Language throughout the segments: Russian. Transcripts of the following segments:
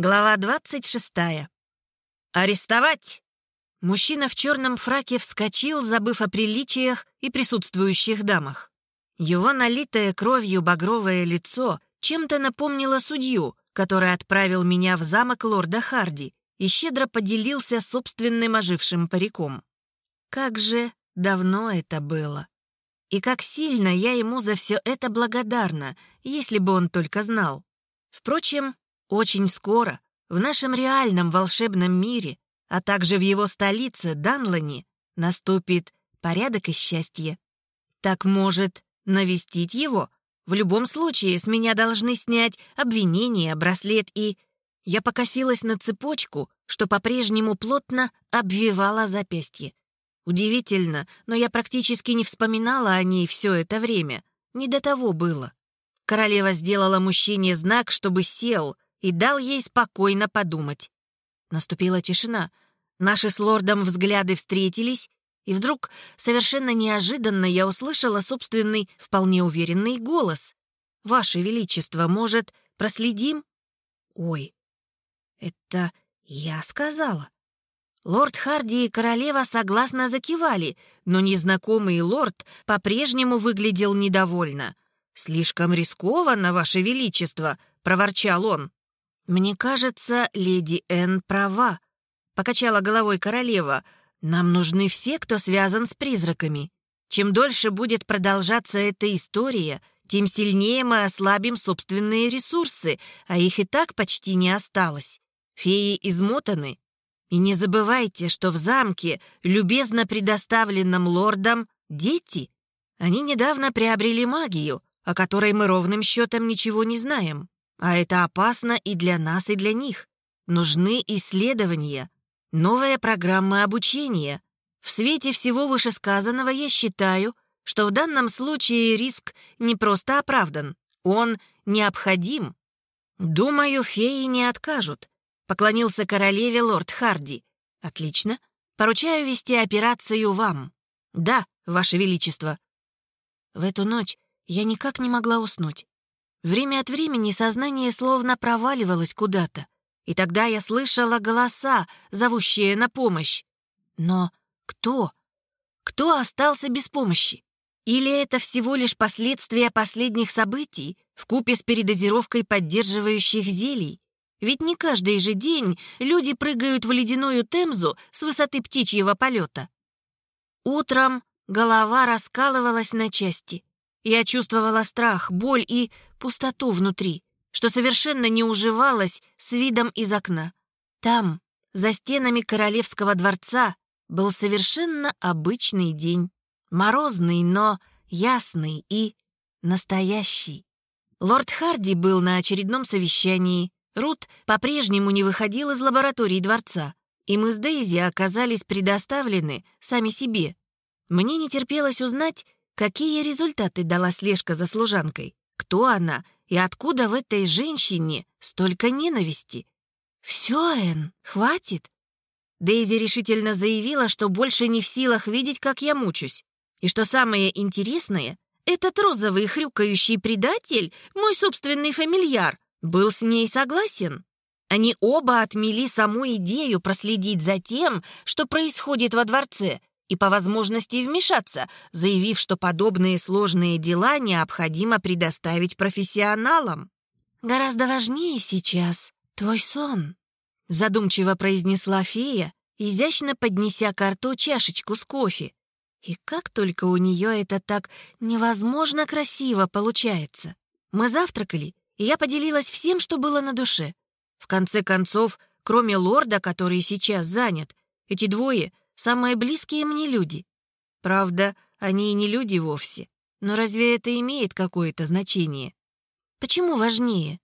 Глава 26. «Арестовать!» Мужчина в черном фраке вскочил, забыв о приличиях и присутствующих дамах. Его налитое кровью багровое лицо чем-то напомнило судью, который отправил меня в замок лорда Харди и щедро поделился собственным ожившим париком. Как же давно это было. И как сильно я ему за все это благодарна, если бы он только знал. Впрочем, очень скоро в нашем реальном волшебном мире, а также в его столице Данлани, наступит порядок и счастье. Так может навестить его? В любом случае с меня должны снять обвинение, браслет и... Я покосилась на цепочку, что по-прежнему плотно обвивала запястье. Удивительно, но я практически не вспоминала о ней все это время. Не до того было. Королева сделала мужчине знак, чтобы сел — и дал ей спокойно подумать. Наступила тишина. Наши с лордом взгляды встретились, и вдруг, совершенно неожиданно, я услышала собственный, вполне уверенный голос. «Ваше Величество, может, проследим?» «Ой, это я сказала». Лорд Харди и королева согласно закивали, но незнакомый лорд по-прежнему выглядел недовольно. «Слишком рискованно, Ваше Величество», — проворчал он. «Мне кажется, леди Энн права», — покачала головой королева. «Нам нужны все, кто связан с призраками. Чем дольше будет продолжаться эта история, тем сильнее мы ослабим собственные ресурсы, а их и так почти не осталось. Феи измотаны. И не забывайте, что в замке, любезно предоставленном лордом, дети. Они недавно приобрели магию, о которой мы ровным счетом ничего не знаем. А это опасно и для нас, и для них. Нужны исследования, новая программа обучения. В свете всего вышесказанного я считаю, что в данном случае риск не просто оправдан, он необходим. Думаю, феи не откажут. Поклонился королеве лорд Харди. Отлично. Поручаю вести операцию вам. Да, ваше величество. В эту ночь я никак не могла уснуть. Время от времени сознание словно проваливалось куда-то, и тогда я слышала голоса, зовущие на помощь. Но кто? Кто остался без помощи? Или это всего лишь последствия последних событий в купе с передозировкой поддерживающих зелий? Ведь не каждый же день люди прыгают в ледяную темзу с высоты птичьего полета. Утром голова раскалывалась на части. Я чувствовала страх, боль и пустоту внутри, что совершенно не уживалось с видом из окна. Там, за стенами королевского дворца, был совершенно обычный день. Морозный, но ясный и настоящий. Лорд Харди был на очередном совещании. Рут по-прежнему не выходил из лаборатории дворца, и мы с Дейзи оказались предоставлены сами себе. Мне не терпелось узнать, какие результаты дала слежка за служанкой. Кто она и откуда в этой женщине столько ненависти? «Все, Энн, хватит!» Дейзи решительно заявила, что больше не в силах видеть, как я мучусь. И что самое интересное, этот розовый хрюкающий предатель, мой собственный фамильяр, был с ней согласен. Они оба отмели саму идею проследить за тем, что происходит во дворце, и по возможности вмешаться, заявив, что подобные сложные дела необходимо предоставить профессионалам. «Гораздо важнее сейчас твой сон», — задумчиво произнесла фея, изящно поднеся к рту чашечку с кофе. И как только у нее это так невозможно красиво получается. Мы завтракали, и я поделилась всем, что было на душе. В конце концов, кроме лорда, который сейчас занят, эти двое самые близкие мне люди. Правда, они и не люди вовсе. Но разве это имеет какое-то значение? Почему важнее?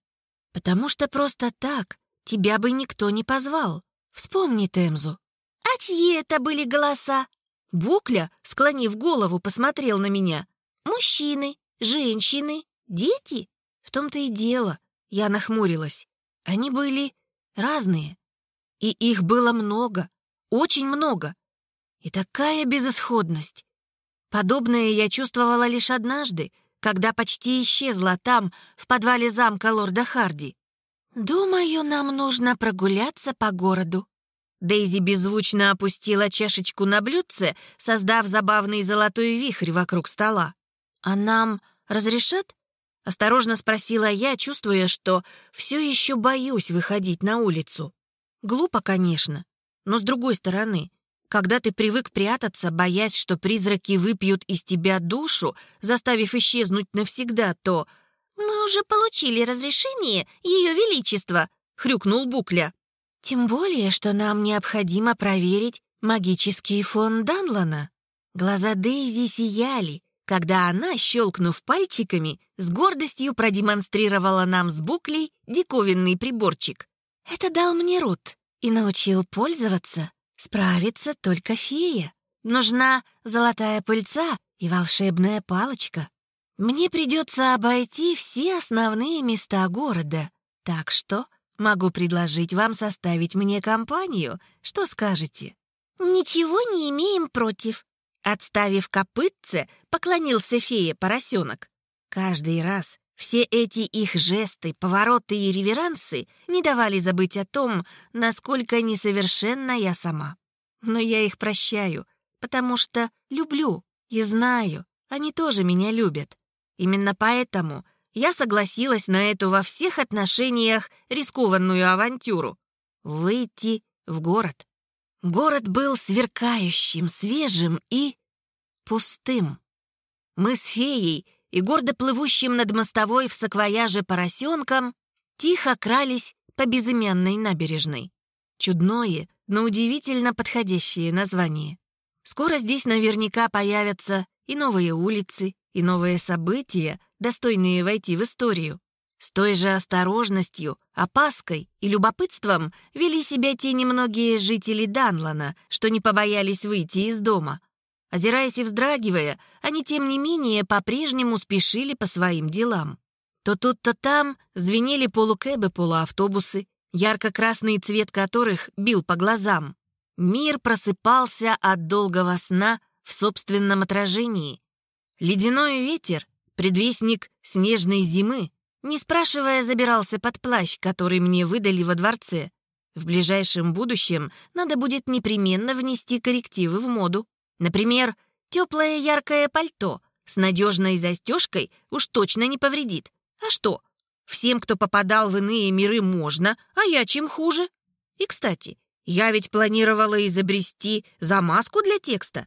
Потому что просто так тебя бы никто не позвал. Вспомни Темзу. А чьи это были голоса? Букля, склонив голову, посмотрел на меня. Мужчины, женщины, дети? В том-то и дело. Я нахмурилась. Они были разные. И их было много, очень много. И такая безысходность. Подобное я чувствовала лишь однажды, когда почти исчезла там, в подвале замка лорда Харди. «Думаю, нам нужно прогуляться по городу». Дейзи беззвучно опустила чашечку на блюдце, создав забавный золотой вихрь вокруг стола. «А нам разрешат?» — осторожно спросила я, чувствуя, что все еще боюсь выходить на улицу. Глупо, конечно, но с другой стороны, когда ты привык прятаться, боясь, что призраки выпьют из тебя душу, заставив исчезнуть навсегда, то... «Мы уже получили разрешение, Ее Величество!» — хрюкнул Букля. «Тем более, что нам необходимо проверить магический фон Данлана». Глаза Дейзи сияли, когда она, щелкнув пальчиками, с гордостью продемонстрировала нам с Буклей диковинный приборчик. «Это дал мне Рут и научил пользоваться. Справится только фея. Нужна золотая пыльца и волшебная палочка. Мне придется обойти все основные места города, так что могу предложить вам составить мне компанию. Что скажете?» «Ничего не имеем против», Отставив копытце, поклонился фея поросенок. Каждый раз все эти их жесты, повороты и реверансы не давали забыть о том, насколько несовершенна я сама. Но я их прощаю, потому что люблю и знаю, они тоже меня любят. Именно поэтому я согласилась на эту во всех отношениях рискованную авантюру — выйти в город. Город был сверкающим, свежим и пустым. Мы с феей и гордо плывущим над мостовой в саквояже поросенком тихо крались по безымянной набережной. Чудное, но удивительно подходящее название. Скоро здесь наверняка появятся и новые улицы, и новые события, достойные войти в историю. С той же осторожностью, опаской и любопытством вели себя те немногие жители Данлана, что не побоялись выйти из дома. Озираясь и вздрагивая, они, тем не менее, по-прежнему спешили по своим делам. То тут, то там звенели полукэбы, полуавтобусы, ярко-красный цвет которых бил по глазам. Мир просыпался от долгого сна в собственном отражении. Ледяной ветер, предвестник снежной зимы, не спрашивая, забирался под плащ, который мне выдали во дворце. В ближайшем будущем надо будет непременно внести коррективы в моду. Например, теплое яркое пальто с надежной застежкой уж точно не повредит. А что? Всем, кто попадал в иные миры, можно, а я чем хуже? И, кстати, я ведь планировала изобрести замазку для текста.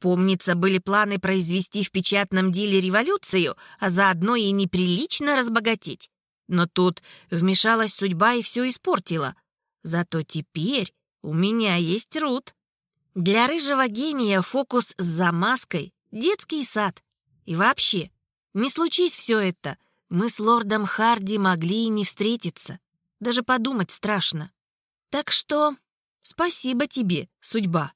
Помнится, были планы произвести в печатном деле революцию, а заодно и неприлично разбогатеть. Но тут вмешалась судьба и все испортила. Зато теперь у меня есть Рут. Для рыжего гения фокус с замазкой — детский сад. И вообще, не случись все это, мы с лордом Харди могли и не встретиться. Даже подумать страшно. Так что спасибо тебе, судьба.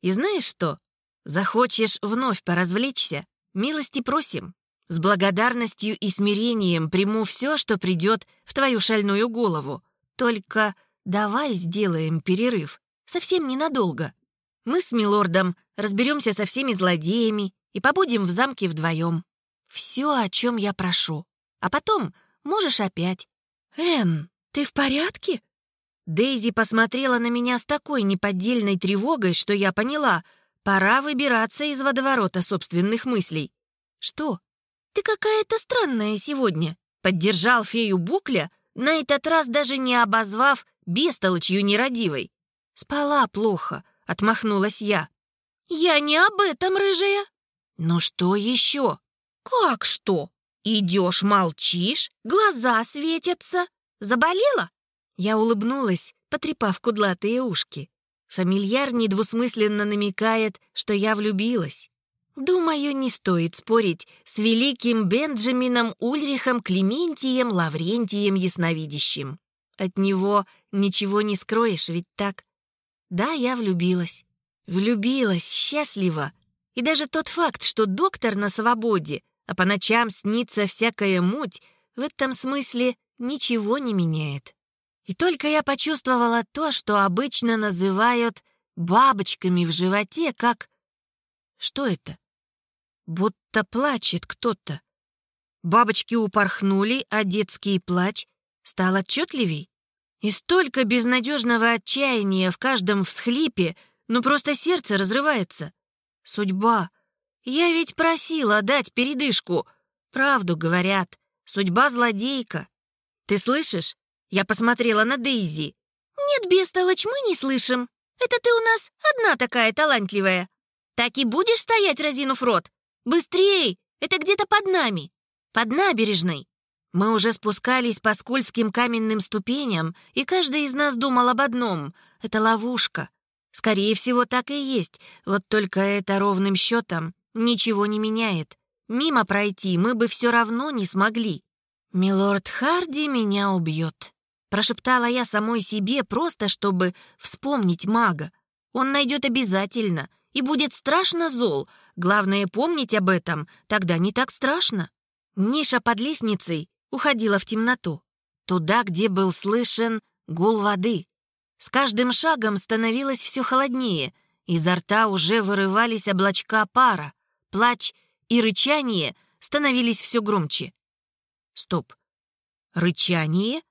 И знаешь что? Захочешь вновь поразвлечься? Милости просим. С благодарностью и смирением приму все, что придет в твою шальную голову. Только давай сделаем перерыв. Совсем ненадолго. Мы с милордом разберемся со всеми злодеями и побудем в замке вдвоем. Все, о чем я прошу. А потом можешь опять. Энн, ты в порядке? Дейзи посмотрела на меня с такой неподдельной тревогой, что я поняла — Пора выбираться из водоворота собственных мыслей. «Что? Ты какая-то странная сегодня», — поддержал фею Букля, на этот раз даже не обозвав бестолочью нерадивой. «Спала плохо», — отмахнулась я. «Я не об этом, рыжая». «Ну что еще?» «Как что? Идешь, молчишь, глаза светятся. Заболела?» Я улыбнулась, потрепав кудлатые ушки. Фамильяр недвусмысленно намекает, что я влюбилась. Думаю, не стоит спорить с великим Бенджамином Ульрихом Клементием Лаврентием Ясновидящим. От него ничего не скроешь, ведь так? Да, я влюбилась. Влюбилась, счастливо. И даже тот факт, что доктор на свободе, а по ночам снится всякая муть, в этом смысле ничего не меняет. И только я почувствовала то, что обычно называют бабочками в животе, как... Что это? Будто плачет кто-то. Бабочки упорхнули, а детский плач стал отчетливей. И столько безнадежного отчаяния в каждом всхлипе, ну просто сердце разрывается. Судьба. Я ведь просила дать передышку. Правду говорят. Судьба злодейка. Ты слышишь? Я посмотрела на Дейзи. Нет, бестолочь, мы не слышим. Это ты у нас одна такая талантливая. Так и будешь стоять, разинув рот? Быстрей! Это где-то под нами. Под набережной. Мы уже спускались по скользким каменным ступеням, и каждый из нас думал об одном — это ловушка. Скорее всего, так и есть, вот только это ровным счетом ничего не меняет. Мимо пройти мы бы все равно не смогли. «Милорд Харди меня убьет», — прошептала я самой себе, просто чтобы вспомнить мага. «Он найдет обязательно и будет страшно зол. Главное помнить об этом, тогда не так страшно». Ниша под лестницей уходила в темноту, туда, где был слышен гул воды. С каждым шагом становилось все холоднее, изо рта уже вырывались облачка пара, плач и рычание становились все громче. Стоп. Рычание?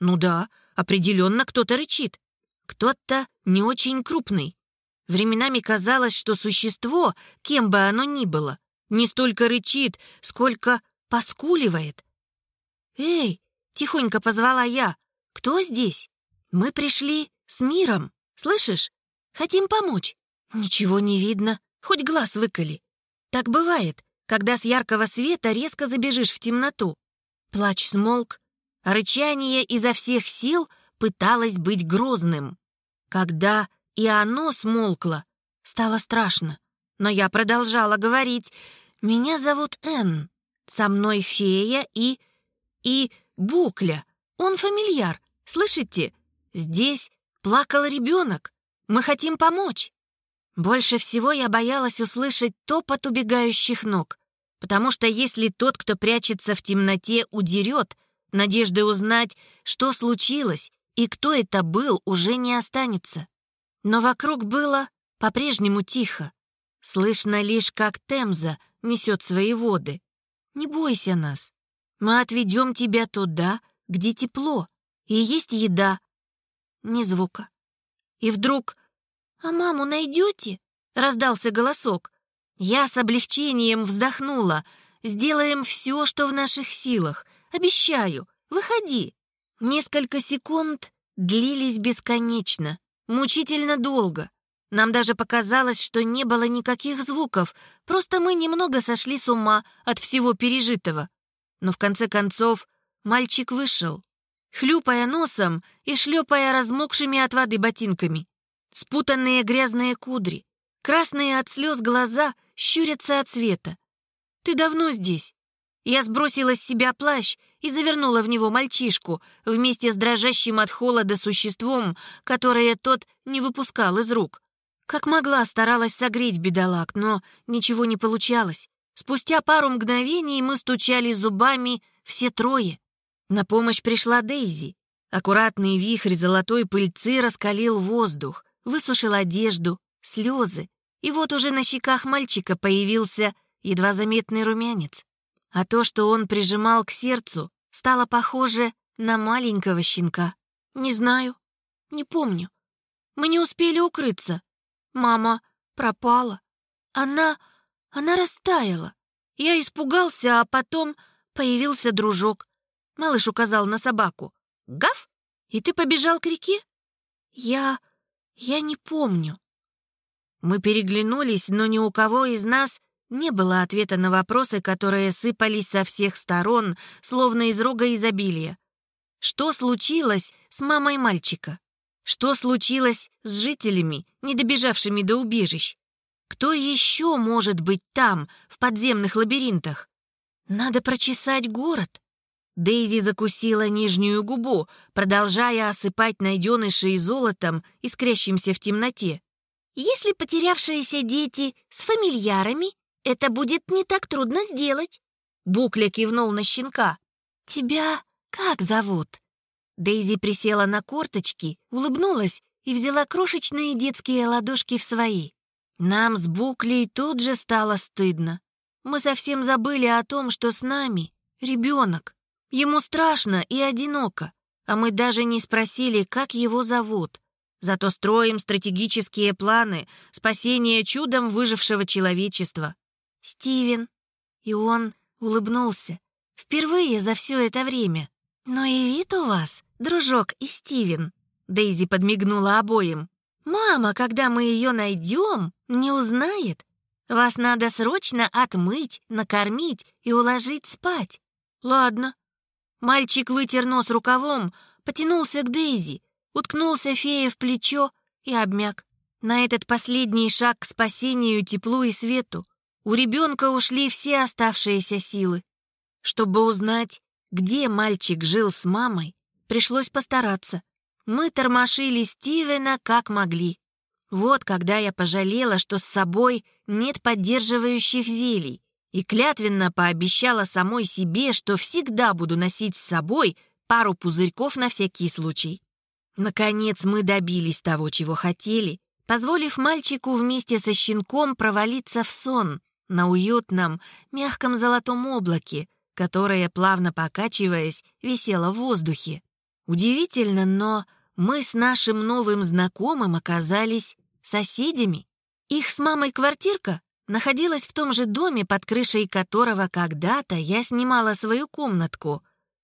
Ну да, определенно кто-то рычит. Кто-то не очень крупный. Временами казалось, что существо, кем бы оно ни было, не столько рычит, сколько поскуливает. «Эй!» — тихонько позвала я. «Кто здесь? Мы пришли с миром, слышишь? Хотим помочь. Ничего не видно, хоть глаз выколи. Так бывает, когда с яркого света резко забежишь в темноту. Плач смолк, а рычание изо всех сил пыталось быть грозным. Когда и оно смолкло, стало страшно. Но я продолжала говорить. «Меня зовут Энн. Со мной фея и и Букля. Он фамильяр. Слышите? Здесь плакал ребенок. Мы хотим помочь. Больше всего я боялась услышать топот убегающих ног, потому что если тот, кто прячется в темноте, удерет, надежды узнать, что случилось и кто это был, уже не останется. Но вокруг было по-прежнему тихо. Слышно лишь, как Темза несет свои воды. Не бойся нас. Мы отведем тебя туда, где тепло, и есть еда. Ни звука. И вдруг «А маму найдете?» — раздался голосок. Я с облегчением вздохнула. «Сделаем все, что в наших силах. Обещаю. Выходи». Несколько секунд длились бесконечно, мучительно долго. Нам даже показалось, что не было никаких звуков, просто мы немного сошли с ума от всего пережитого. Но в конце концов мальчик вышел, хлюпая носом и шлепая размокшими от воды ботинками. Спутанные грязные кудри, красные от слез глаза щурятся от света. «Ты давно здесь?» Я сбросила с себя плащ и завернула в него мальчишку вместе с дрожащим от холода существом, которое тот не выпускал из рук. Как могла, старалась согреть бедолаг, но ничего не получалось. Спустя пару мгновений мы стучали зубами все трое. На помощь пришла Дейзи. Аккуратный вихрь золотой пыльцы раскалил воздух, высушил одежду, слезы. И вот уже на щеках мальчика появился едва заметный румянец. А то, что он прижимал к сердцу, стало похоже на маленького щенка. Не знаю, не помню. Мы не успели укрыться. Мама пропала. Она она растаяла. Я испугался, а потом появился дружок. Малыш указал на собаку. «Гав! И ты побежал к реке?» «Я... я не помню». Мы переглянулись, но ни у кого из нас не было ответа на вопросы, которые сыпались со всех сторон, словно из рога изобилия. Что случилось с мамой мальчика? Что случилось с жителями, не добежавшими до убежищ? Кто еще может быть там, в подземных лабиринтах? Надо прочесать город. Дейзи закусила нижнюю губу, продолжая осыпать найденышей золотом, искрящимся в темноте. Если потерявшиеся дети с фамильярами, это будет не так трудно сделать. Букля кивнул на щенка. «Тебя как зовут?» Дейзи присела на корточки, улыбнулась и взяла крошечные детские ладошки в свои. Нам с Буклей тут же стало стыдно. Мы совсем забыли о том, что с нами ребенок. Ему страшно и одиноко, а мы даже не спросили, как его зовут. Зато строим стратегические планы спасения чудом выжившего человечества. Стивен. И он улыбнулся. Впервые за все это время. Но и вид у вас, дружок и Стивен. Дейзи подмигнула обоим. «Мама, когда мы ее найдем, не узнает. Вас надо срочно отмыть, накормить и уложить спать». «Ладно». Мальчик вытер нос рукавом, потянулся к Дейзи, уткнулся фея в плечо и обмяк. На этот последний шаг к спасению, теплу и свету у ребенка ушли все оставшиеся силы. Чтобы узнать, где мальчик жил с мамой, пришлось постараться. Мы тормошили Стивена как могли. Вот когда я пожалела, что с собой нет поддерживающих зелий, и клятвенно пообещала самой себе, что всегда буду носить с собой пару пузырьков на всякий случай. Наконец мы добились того, чего хотели, позволив мальчику вместе со щенком провалиться в сон на уютном, мягком золотом облаке, которое, плавно покачиваясь, висело в воздухе. Удивительно, но мы с нашим новым знакомым оказались соседями. Их с мамой квартирка находилась в том же доме, под крышей которого когда-то я снимала свою комнатку.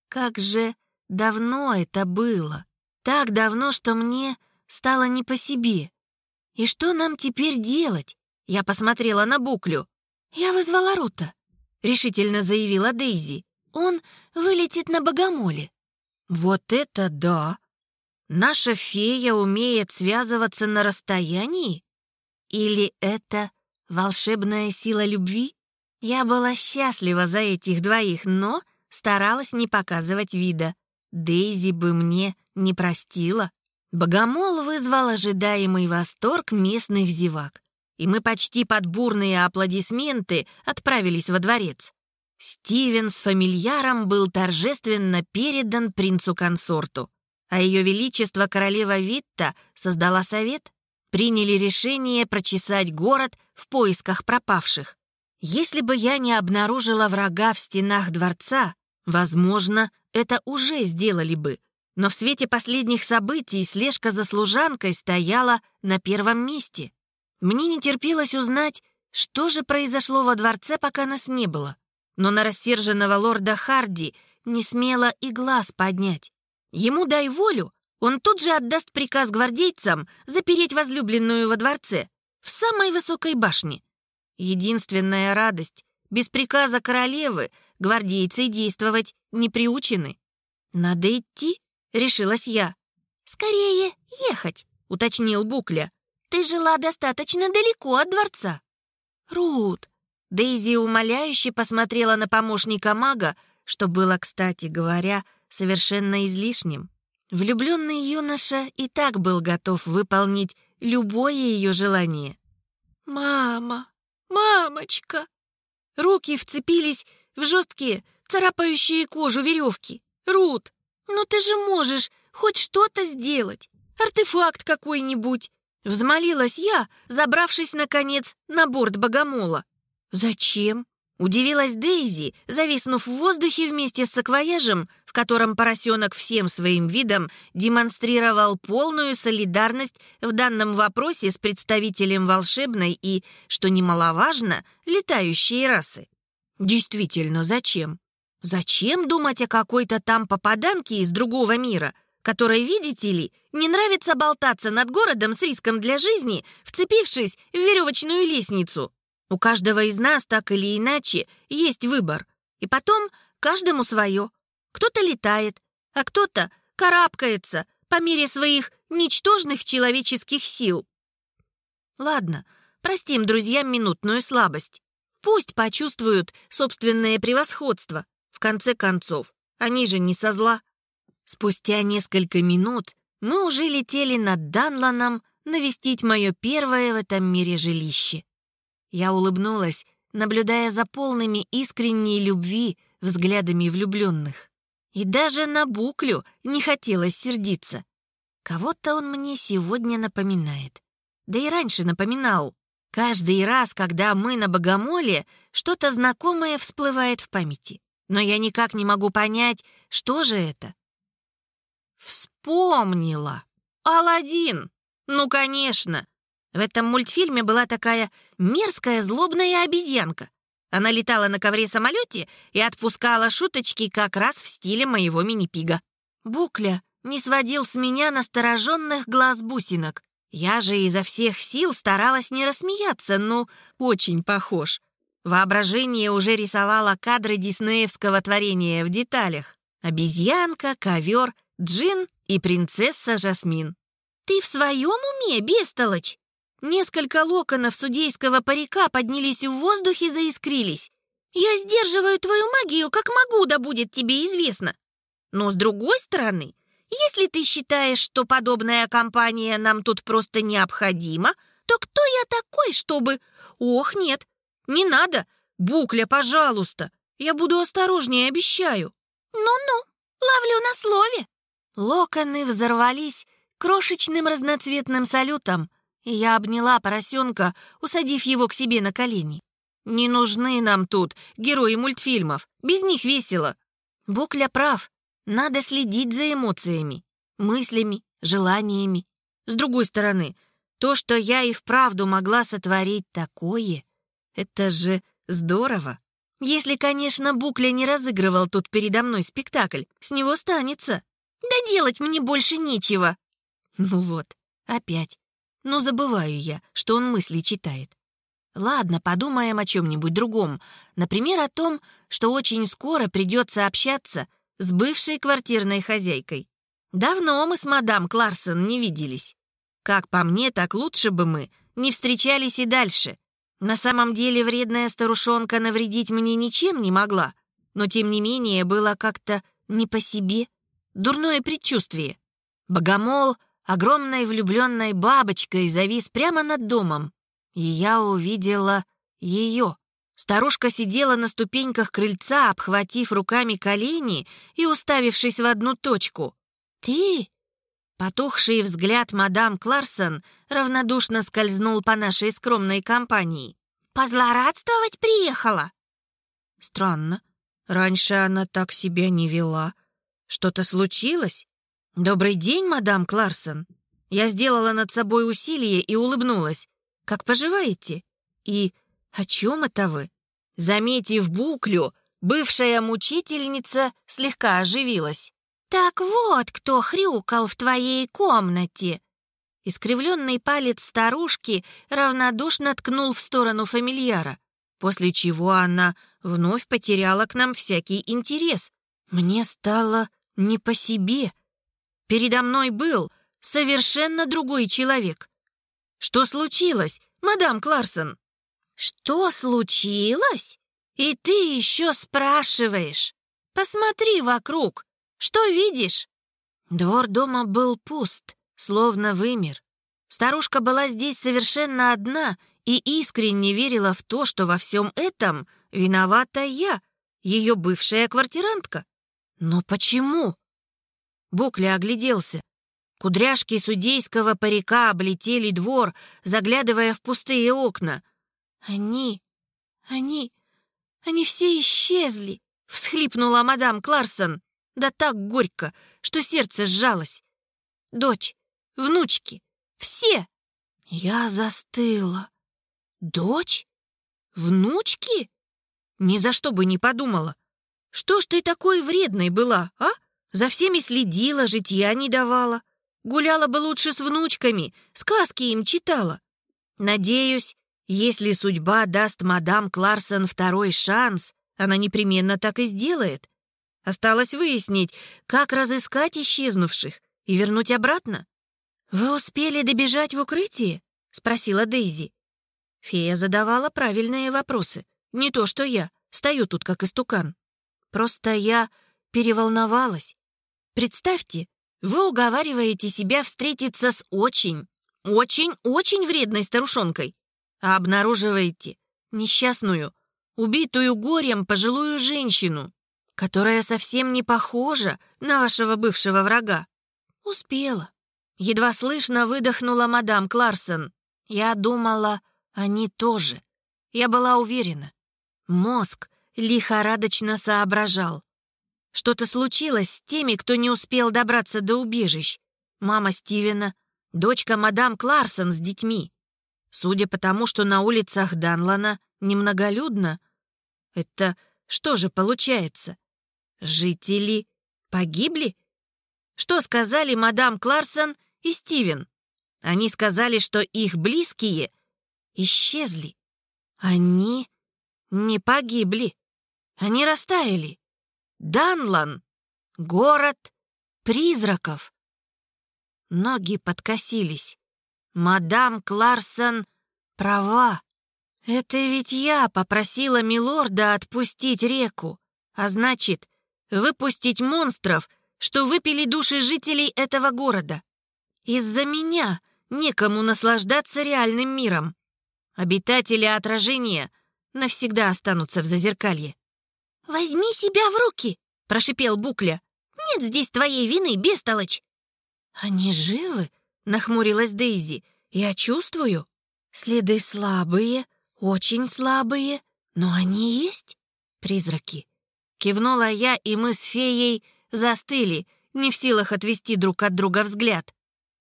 Как же давно это было. Так давно, что мне стало не по себе. И что нам теперь делать? Я посмотрела на Буклю. «Я вызвала Рута», — решительно заявила Дейзи. «Он вылетит на богомоле». «Вот это да!» Наша фея умеет связываться на расстоянии? Или это волшебная сила любви? Я была счастлива за этих двоих, но старалась не показывать вида. Дейзи бы мне не простила. Богомол вызвал ожидаемый восторг местных зевак, и мы почти под бурные аплодисменты отправились во дворец. Стивен с фамильяром был торжественно передан принцу-консорту а Ее Величество королева Витта создала совет, приняли решение прочесать город в поисках пропавших. Если бы я не обнаружила врага в стенах дворца, возможно, это уже сделали бы. Но в свете последних событий слежка за служанкой стояла на первом месте. Мне не терпелось узнать, что же произошло во дворце, пока нас не было. Но на рассерженного лорда Харди не смело и глаз поднять. Ему дай волю, он тут же отдаст приказ гвардейцам запереть возлюбленную во дворце, в самой высокой башне. Единственная радость — без приказа королевы гвардейцы действовать не приучены. «Надо идти», — решилась я. «Скорее ехать», — уточнил Букля. «Ты жила достаточно далеко от дворца». «Рут», — Дейзи умоляюще посмотрела на помощника мага, что было, кстати говоря, совершенно излишним. Влюбленный юноша и так был готов выполнить любое ее желание. «Мама! Мамочка!» Руки вцепились в жесткие, царапающие кожу веревки. «Рут, ну ты же можешь хоть что-то сделать! Артефакт какой-нибудь!» Взмолилась я, забравшись, наконец, на борт богомола. «Зачем?» Удивилась Дейзи, зависнув в воздухе вместе с саквояжем, в котором поросенок всем своим видом демонстрировал полную солидарность в данном вопросе с представителем волшебной и, что немаловажно, летающей расы. Действительно, зачем? Зачем думать о какой-то там попаданке из другого мира, которой, видите ли, не нравится болтаться над городом с риском для жизни, вцепившись в веревочную лестницу? У каждого из нас так или иначе есть выбор. И потом каждому свое. Кто-то летает, а кто-то карабкается по мере своих ничтожных человеческих сил. Ладно, простим друзьям минутную слабость. Пусть почувствуют собственное превосходство. В конце концов, они же не со зла. Спустя несколько минут мы уже летели над Данланом навестить мое первое в этом мире жилище. Я улыбнулась, наблюдая за полными искренней любви взглядами влюбленных. И даже на буклю не хотелось сердиться. Кого-то он мне сегодня напоминает. Да и раньше напоминал. Каждый раз, когда мы на богомоле, что-то знакомое всплывает в памяти. Но я никак не могу понять, Что же это? Вспомнила. Аладдин. Ну, конечно. В этом мультфильме была такая мерзкая злобная обезьянка. Она летала на ковре-самолете и отпускала шуточки как раз в стиле моего мини-пига. Букля не сводил с меня настороженных глаз бусинок. Я же изо всех сил старалась не рассмеяться, ну, очень похож. Воображение уже рисовало кадры диснеевского творения в деталях. Обезьянка, ковер, джин и принцесса Жасмин. «Ты в своем уме, бестолочь?» Несколько локонов судейского парика поднялись в воздухе и заискрились. «Я сдерживаю твою магию, как могу, да будет тебе известно. Но с другой стороны, если ты считаешь, что подобная компания нам тут просто необходима, то кто я такой, чтобы... Ох, нет, не надо. Букля, пожалуйста. Я буду осторожнее, обещаю. Ну-ну, ловлю на слове. Локоны взорвались крошечным разноцветным салютом, и я обняла поросенка, усадив его к себе на колени. «Не нужны нам тут герои мультфильмов, без них весело». Букля прав, надо следить за эмоциями, мыслями, желаниями. С другой стороны, то, что я и вправду могла сотворить такое, это же здорово. Если, конечно, Букля не разыгрывал тут передо мной спектакль, с него станется. Да делать мне больше нечего. Ну вот, опять. Ну, забываю я, что он мысли читает. Ладно, подумаем о чем-нибудь другом. Например, о том, что очень скоро придется общаться с бывшей квартирной хозяйкой. Давно мы с мадам Кларсон не виделись. Как по мне, так лучше бы мы не встречались и дальше. На самом деле вредная старушонка навредить мне ничем не могла, но тем не менее было как-то не по себе. Дурное предчувствие. Богомол огромной влюбленной бабочкой завис прямо над домом, и я увидела ее. Старушка сидела на ступеньках крыльца, обхватив руками колени и уставившись в одну точку. «Ты?» Потухший взгляд мадам Кларсон равнодушно скользнул по нашей скромной компании. «Позлорадствовать приехала?» «Странно. Раньше она так себя не вела. Что-то случилось?» «Добрый день, мадам Кларсон». Я сделала над собой усилие и улыбнулась. «Как поживаете?» И «О чем это вы?» Заметив буклю, бывшая мучительница слегка оживилась. «Так вот, кто хрюкал в твоей комнате!» Искривленный палец старушки равнодушно ткнул в сторону фамильяра, после чего она вновь потеряла к нам всякий интерес. Мне стало не по себе. Передо мной был совершенно другой человек. «Что случилось, мадам Кларсон?» «Что случилось? И ты еще спрашиваешь? Посмотри вокруг. Что видишь?» Двор дома был пуст, словно вымер. Старушка была здесь совершенно одна и искренне верила в то, что во всем этом виновата я, ее бывшая квартирантка. Но почему? Букля огляделся. Кудряшки судейского парика облетели двор, заглядывая в пустые окна — «Они... они... они все исчезли!» — всхлипнула мадам Кларсон. Да так горько, что сердце сжалось. «Дочь, внучки, все!» Я застыла. «Дочь? Внучки?» Ни за что бы не подумала. «Что ж ты такой вредной была, а? За всеми следила, житья не давала. Гуляла бы лучше с внучками, сказки им читала. Надеюсь, если судьба даст мадам Кларсон второй шанс, она непременно так и сделает. Осталось выяснить, как разыскать исчезнувших и вернуть обратно. «Вы успели добежать в укрытие?» — спросила Дейзи. Фея задавала правильные вопросы. Не то, что я, стою тут как истукан. Просто я переволновалась. Представьте, вы уговариваете себя встретиться с очень, очень-очень вредной старушонкой а обнаруживаете несчастную, убитую горем пожилую женщину, которая совсем не похожа на вашего бывшего врага. Успела. Едва слышно выдохнула мадам Кларсон. Я думала, они тоже. Я была уверена. Мозг лихорадочно соображал. Что-то случилось с теми, кто не успел добраться до убежищ. Мама Стивена, дочка мадам Кларсон с детьми. Судя по тому, что на улицах Данлана немноголюдно, это что же получается? Жители погибли? Что сказали мадам Кларсон и Стивен? Они сказали, что их близкие исчезли. Они не погибли. Они растаяли. Данлан — город призраков. Ноги подкосились. Мадам Кларсон права. Это ведь я попросила милорда отпустить реку, а значит, выпустить монстров, что выпили души жителей этого города. Из-за меня некому наслаждаться реальным миром. Обитатели отражения навсегда останутся в зазеркалье. «Возьми себя в руки!» — прошипел Букля. «Нет здесь твоей вины, бестолочь!» «Они живы?» — нахмурилась Дейзи. «Я чувствую. Следы слабые, очень слабые, но они есть, призраки». Кивнула я, и мы с феей застыли, не в силах отвести друг от друга взгляд.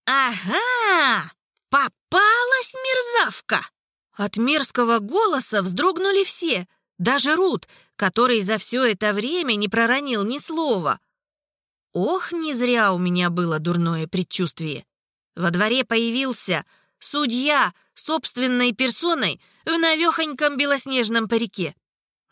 «Ага! Попалась мерзавка!» От мерзкого голоса вздрогнули все, даже Рут, который за все это время не проронил ни слова. Ох, не зря у меня было дурное предчувствие. Во дворе появился судья собственной персоной в навехоньком белоснежном парике.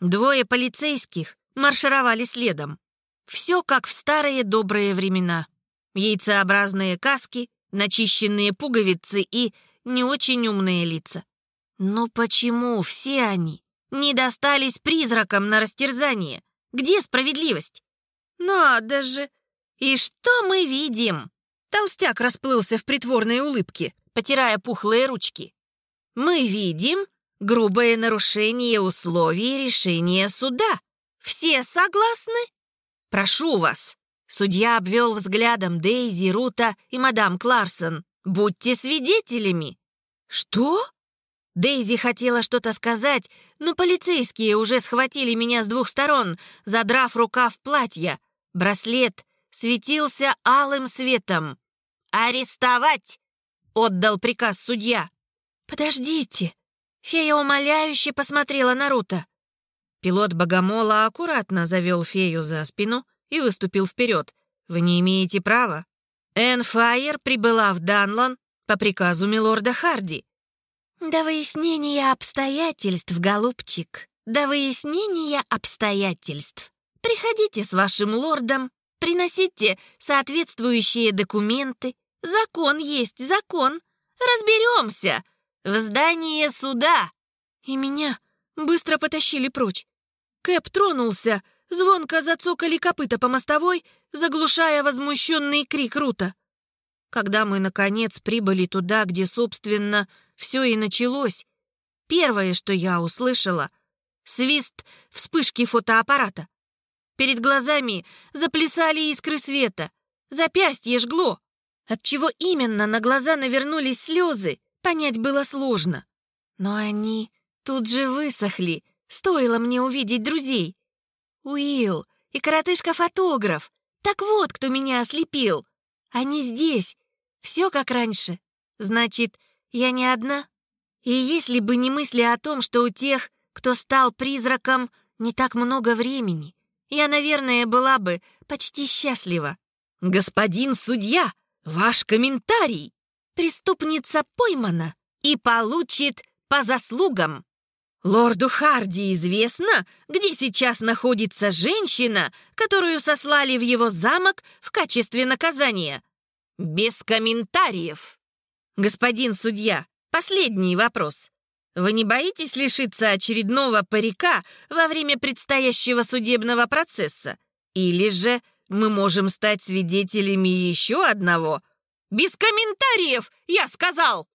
Двое полицейских маршировали следом. Все как в старые добрые времена. Яйцеобразные каски, начищенные пуговицы и не очень умные лица. Но почему все они не достались призракам на растерзание? Где справедливость? Надо же! И что мы видим? Толстяк расплылся в притворной улыбке, потирая пухлые ручки. Мы видим грубое нарушение условий решения суда. Все согласны? Прошу вас. Судья обвел взглядом Дейзи, Рута и мадам Кларсон. Будьте свидетелями. Что? Дейзи хотела что-то сказать, но полицейские уже схватили меня с двух сторон, задрав рукав платья. Браслет светился алым светом. «Арестовать!» — отдал приказ судья. «Подождите!» — фея умоляюще посмотрела на Рута. Пилот Богомола аккуратно завел фею за спину и выступил вперед. «Вы не имеете права. Энн Файер прибыла в Данлон по приказу милорда Харди. «До выяснения обстоятельств, голубчик, до выяснения обстоятельств. Приходите с вашим лордом, приносите соответствующие документы. Закон есть закон. Разберемся. В здании суда». И меня быстро потащили прочь. Кэп тронулся, звонко зацокали копыта по мостовой, заглушая возмущенный крик Рута. Когда мы, наконец, прибыли туда, где, собственно, все и началось. Первое, что я услышала — свист вспышки фотоаппарата. Перед глазами заплясали искры света, запястье жгло. От чего именно на глаза навернулись слезы, понять было сложно. Но они тут же высохли, стоило мне увидеть друзей. Уилл и коротышка-фотограф. Так вот, кто меня ослепил. Они здесь. Все как раньше. Значит, я не одна. И если бы не мысли о том, что у тех, кто стал призраком, не так много времени, я, наверное, была бы почти счастлива. «Господин судья, ваш комментарий!» Преступница поймана и получит по заслугам. Лорду Харди известно, где сейчас находится женщина, которую сослали в его замок в качестве наказания. Без комментариев. «Господин судья, последний вопрос. Вы не боитесь лишиться очередного парика во время предстоящего судебного процесса? Или же мы можем стать свидетелями еще одного?» «Без комментариев, я сказал!»